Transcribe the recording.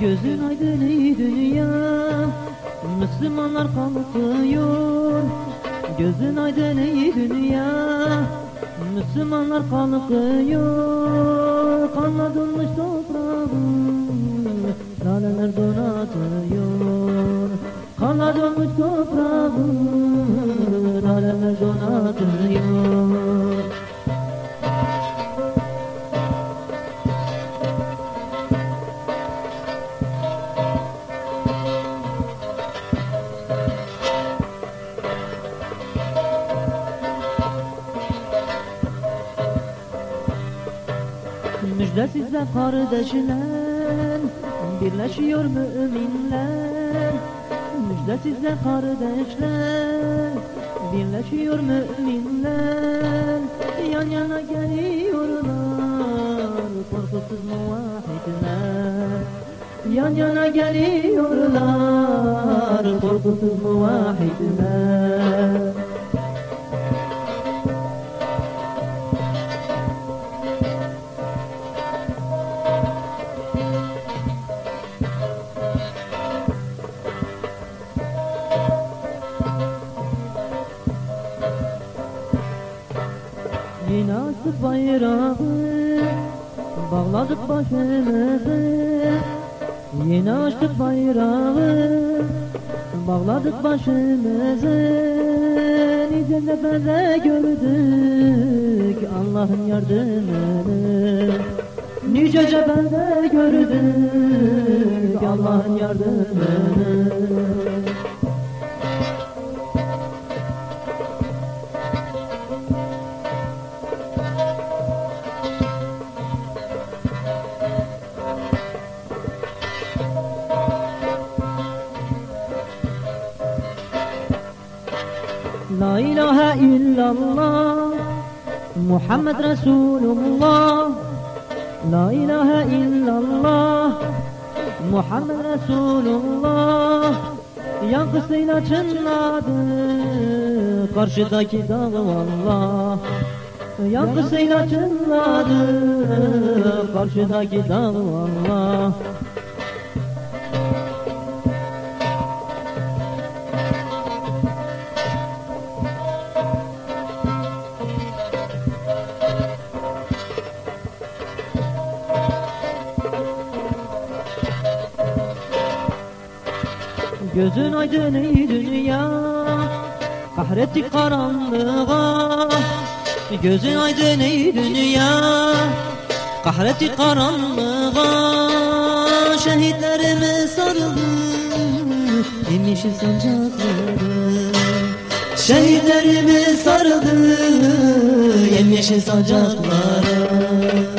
Gözün aydın ey dünya Müslümanlar kalkıyor. Gözün aydın ey dünya Müslümanlar kalkıyor. Kanla donmuş toprağım Laleler donatıyor. Kanla donmuş toprağım Laleler donatıyor Müjde size kardeşler Birleşiyor müminler. Müjde size kardeşler Birleşiyor müminler. Yan yana geliyorlar Korkusuz muvahhidler. Yan yana geliyorlar Korkusuz muvahhidler Açtık bayrağı Bağladık başımızı Yine açtık bayrağı Bağladık başımızı Nice cephede gördük Allah'ın yardımını Nice cephede gördük Allah'ın yardımını La ilahe illallah Muhammed Resulullah. La ilahe illallah Muhammed Resulullah. Yankısıyla çınladı Karşıdaki dağ vallah Yankısıyla çınladı Karşıdaki dağ vallah Gözün aydın ey dünya Kahrettik karanlığa. Gözün aydın ey dünya Kahrettik karanlığa. Şehitlerimiz sarıldı Yemişil sancakları Şehitlerimiz sarıldı Yemyeşil sancaklara